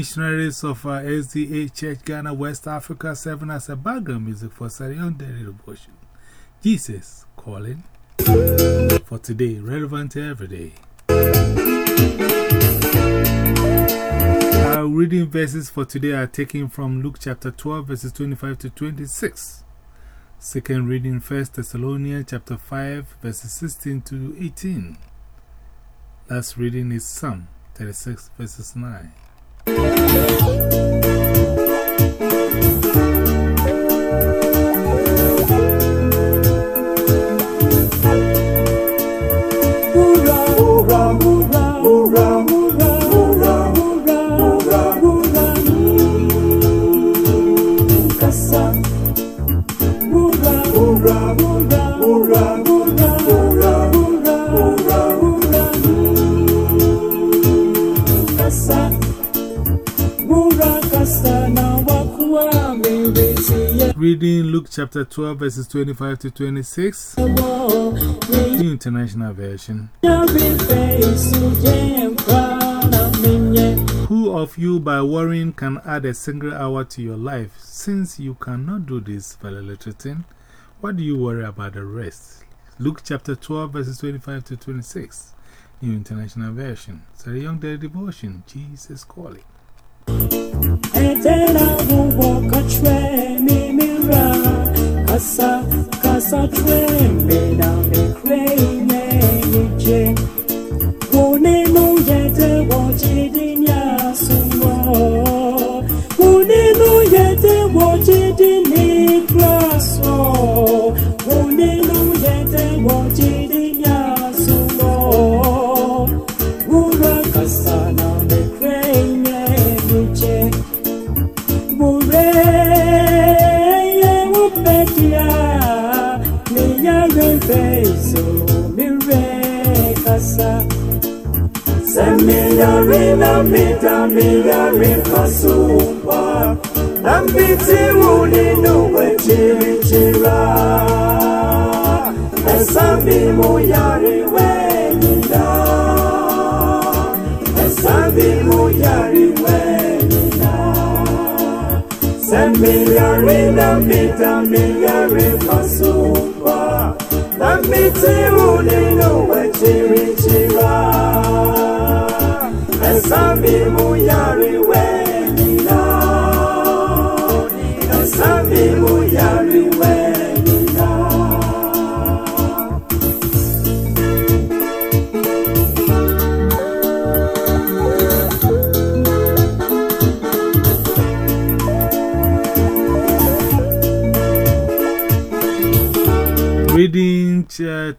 Missionaries of uh, our SDA Church Ghana, West Africa, serving as a background music for Sarah Young Daily Devotion. Jesus calling for today, relevant every day. Our reading verses for today are taken from Luke chapter 12, verses 25 to 26. Second reading, 1 Thessalonians chapter 5, verses 16 to 18. Last reading is Psalm 36, verses 9. Reading chapter 12, verses 25 to 26, the International Version. Who of you by worrying can add a single hour to your life? Since you cannot do this little thing, what do you worry about the rest? Luke chapter 12, verses 25 to 26, New International Version. So, the Young Daily Devotion, Jesus calling. Will walk a train, me, me, Casa, casa, train, me, down the crane, yeah, One no yet, watch it in your kasumba, nambiti uni nuwe chiri chira. Esambi muyari wenida, esambi muyari wenida. Semilari na mita milari kasumba, nambiti uni nuwe chiri chira. Esambi muyari wenida,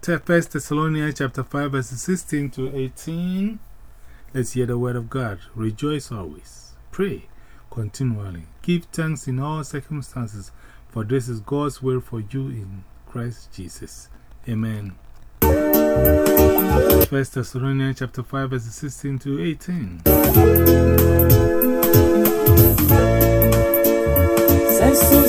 1 Thessalonians chapter 5, verses 16 to 18. Let's hear the word of God. Rejoice always. Pray continually. Give thanks in all circumstances, for this is God's will for you in Christ Jesus. Amen. 1 Thessalonians chapter 5, verses 16 to 18. Sensu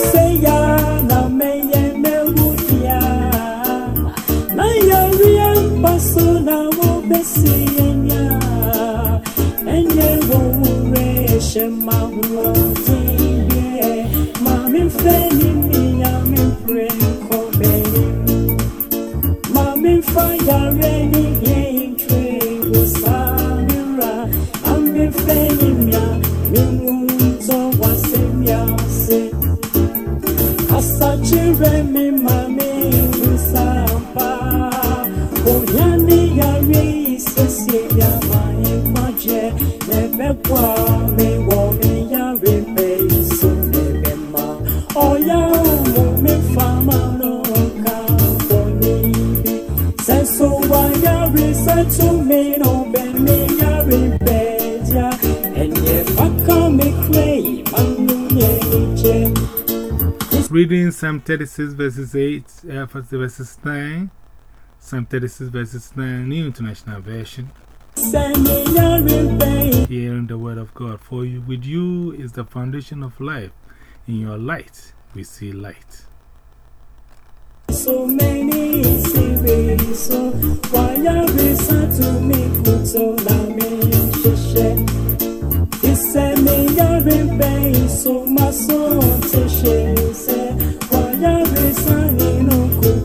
reading Psalm 36 verses 8, uh, verses 9. Psalm 36 verses 9, New International Version. Hearing the word of God, for you, with you is the foundation of life. In your light, we see light. So many series, so why are we to me? Put on me, so my son to share.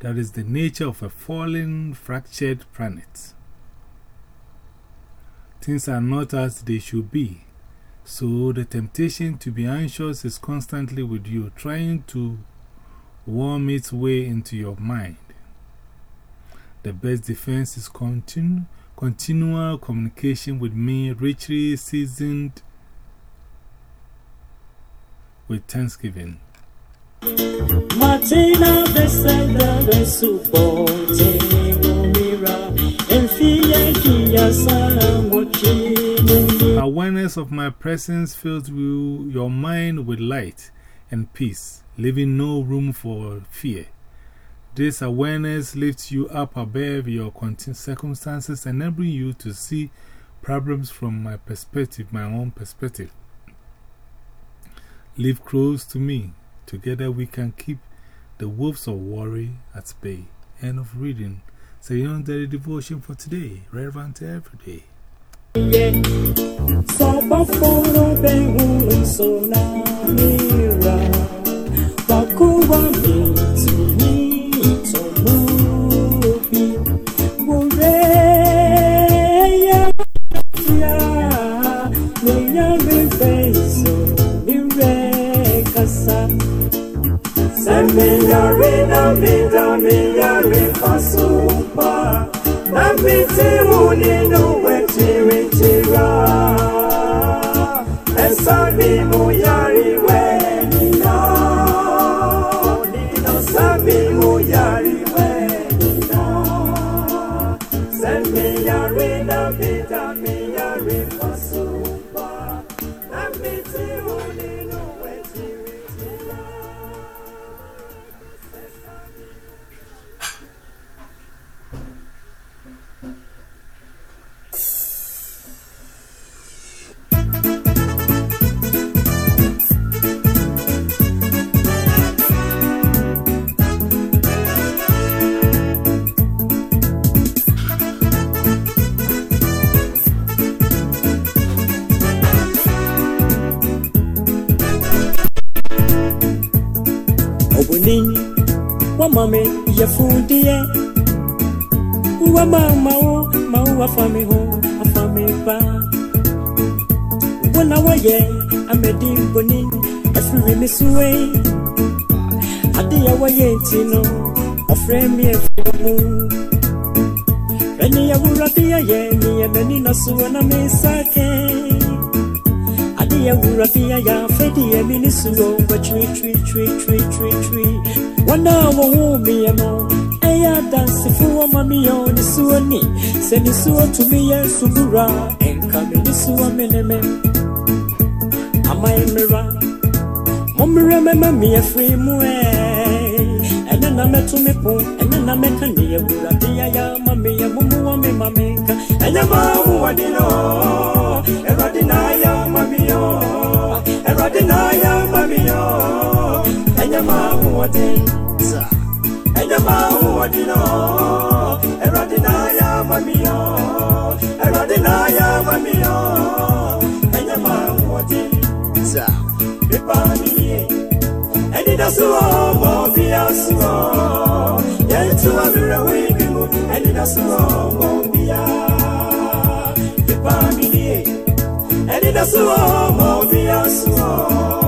That is the nature of a fallen, fractured planet. Things are not as they should be. So the temptation to be anxious is constantly with you, trying to worm its way into your mind. The best defense is continu continual communication with me, richly seasoned with thanksgiving. Martina Awareness of my presence fills you, your mind with light and peace, leaving no room for fear. This awareness lifts you up above your circumstances, enabling you to see problems from my perspective, my own perspective. Live close to me. Together we can keep the wolves of worry at bay. End of reading. So, you know, the devotion for today, relevant to every day. mi muyari wọ́n mọ̀ mi ìyẹ̀fun díẹ̀ wọ́n máa ma wo máa wo afami ho afami ba Wona náwó yẹ amẹ̀dí boni ẹ̀sùn rẹ̀ mi súwé adéyàwó yẹ ntì nù ọ̀fẹ́ mi ẹ̀fọ́ mu. Ẹni ẹwúrọ bí ẹyẹ ni ẹbẹ nínú sùn ọ̀nà mi sákẹ́ adéyàwó rẹ̀ bí ẹyà fẹ́ di ẹ̀mí ní sùn ọ̀wọ́ tìrìtìrìtìrìtìrìtìrì wanaowaumia no ɛyɛ adansefo wɔ ma meyɛ wo nisuo ni sɛ nisuo tumi yɛ nsubura ɛnka me nisuo me ne me aman mmera mommerɛ mɛma meyɛ firi mu ɛ ɛne na mɛto me po ɛne na mɛka neyɛ wurade yɛyɛ ma meyɛ momuwɔ me ma menka ɛnyɛ ma wowɔde no ɛwurade na ayɛ ma meyɛ ɛwurade na ayɛ ma meyɛ Everything, and your mouth, what you know, everything I am, I'm yours, everything I am, I'm yours, and your mouth, what you know, people, and it does all be as well, yet to a mirror, we do, and it does all be as well, people, and it does all be as well.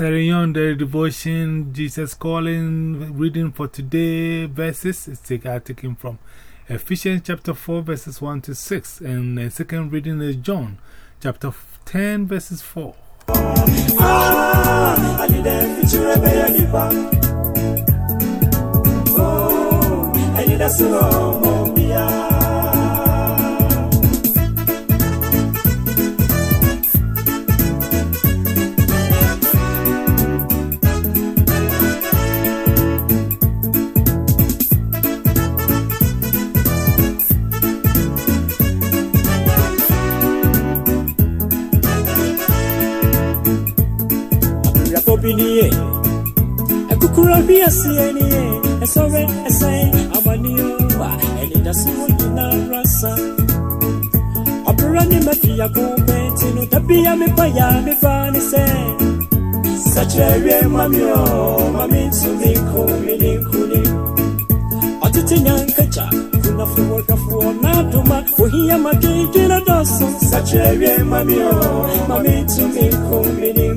Carrying the devotion, Jesus calling, reading for today verses is taken from Ephesians chapter 4, verses 1 to 6, and the second reading is John chapter 10, verses 4. Ah, obi ni yẹ ẹkukuru obi ẹsi ẹni yẹ ẹsọrẹ ẹsẹ amani ọba ẹni dasiwo nyina rasa ọbẹrẹ ni mẹfi yàgò bẹntì nù tàbí ya mi pa ya mi fa ni sẹ. sàkyerẹ wiẹ mami ọ mami ntumi nkú mi ni nkú ni ọtítí nyankẹjà kunafo wọdafo ọnadoma ohinyamake dwena dọsọ. sàkyerẹ wiẹ mami ọ mami ntumi nkú mi ni.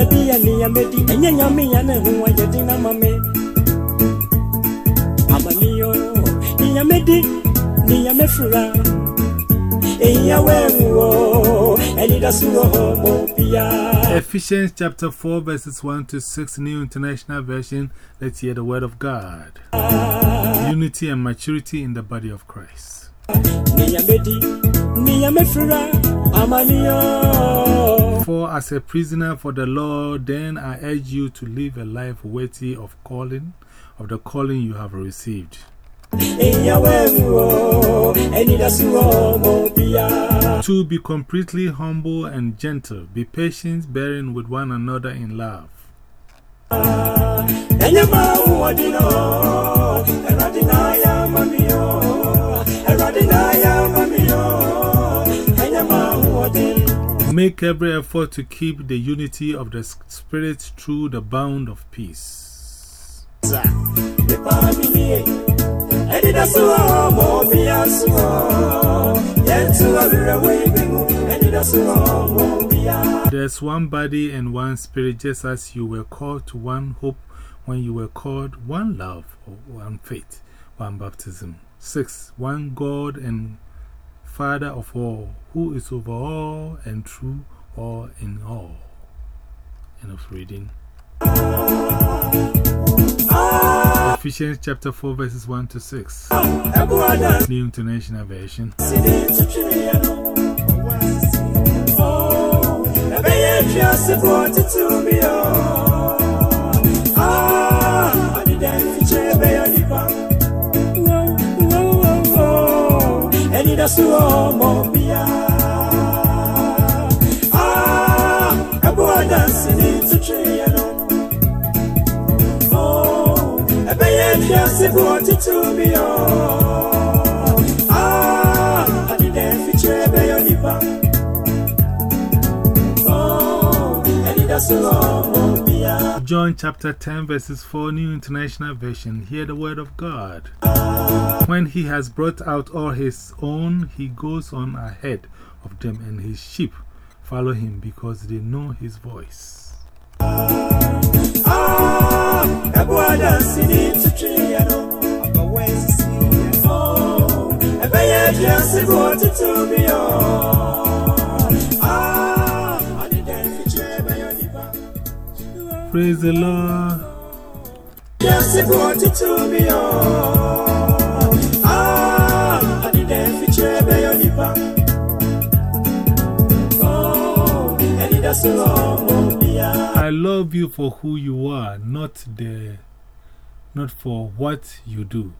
Eto de bia ni ya medi, enye nyami ya ne huwa yedina mame. Amaniyo, ni ya medi, mefura. Eya wewo, eni da suwo homo bia. Ephesians chapter 4, verses 1 to 6, New International Version. Let's hear the word of God. Unity and maturity in the body of Christ. Ni ya medi, ni ya mefura. Amaniyo. For as a prisoner for the Lord, then I urge you to live a life worthy of calling, of the calling you have received. To be completely humble and gentle, be patient, bearing with one another in love. Make every effort to keep the unity of the Spirit through the bond of peace. There's one body and one spirit, just as you were called to one hope when you were called one love, one faith, one baptism. 6. One God and Father of all, who is over all and through all in all. End of reading. Ephesians chapter 4, verses 1 to 6. Ebuada New International Version. Oh, da suwa mo biya. Ah, ebuada sidi tuchiri yano. Oh, ebeye fiase bo titumi yo. Ah, adi den fiche beyo nipa. Oh, eni da suwa mo biya. John chapter 10, verses 4, New International Version. Hear the word of God. When he has brought out all his own, he goes on ahead of them, and his sheep follow him because they know his voice. Praise the Lord. Fiase bo titumi yo. Ah, adi den fiche beyo nipa. Oh. I love you for who you are, not, the, not for what you do.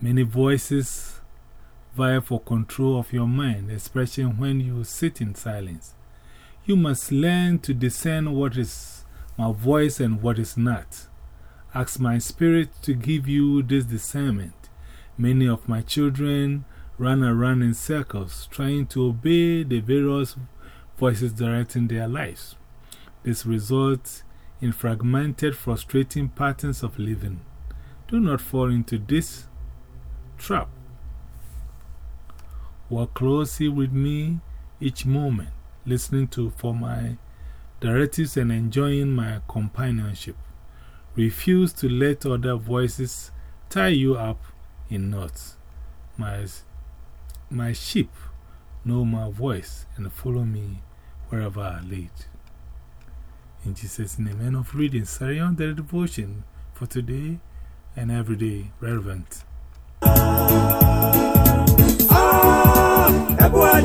Many voices vie for control of your mind, especially when you sit in silence. You must learn to discern what is my voice and what is not. Ask my spirit to give you this discernment. Many of my children run around in circles trying to obey the various voices directing their lives. This results in fragmented, frustrating patterns of living. Do not fall into this trap. Work closely with me each moment, listening to for my directives and enjoying my companionship. Refuse to let other voices tie you up in knots. My, my sheep know my voice and follow me wherever I lead. In Jesus' name, end of reading. Carry on the devotion for today and every day relevant. Ah, everyone